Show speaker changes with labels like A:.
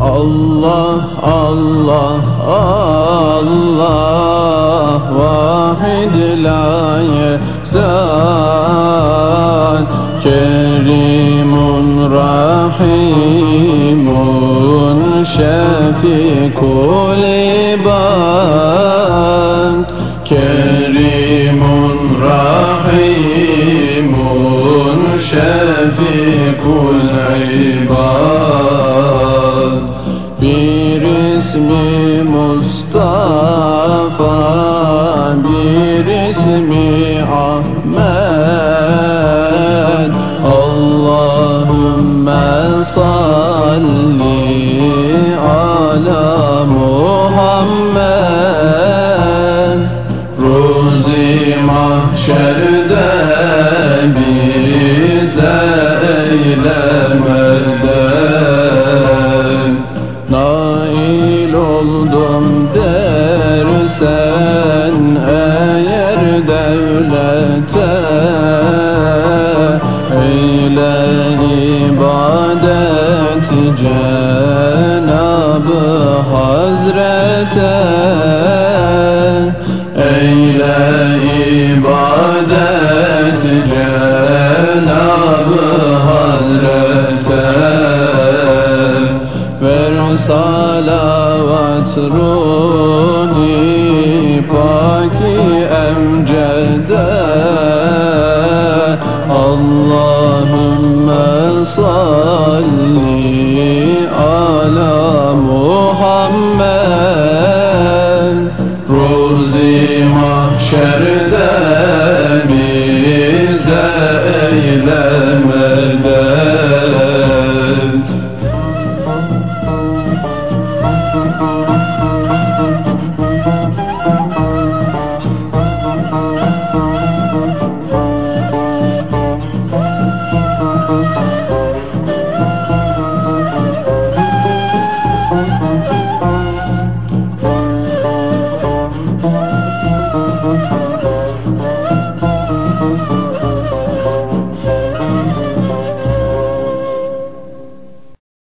A: Allah Allah Vahid la yehzan Kerimun Rahimun Şefikul ibad Kerimun Rahimun Şefikul ismi Mustafa Bir ismi Ahmet. Allahümme salli ala Muhammed. Ruzi mahşerde Eyle ibadet Cenab-ı Hazrete. Salavat ruhi paki إذا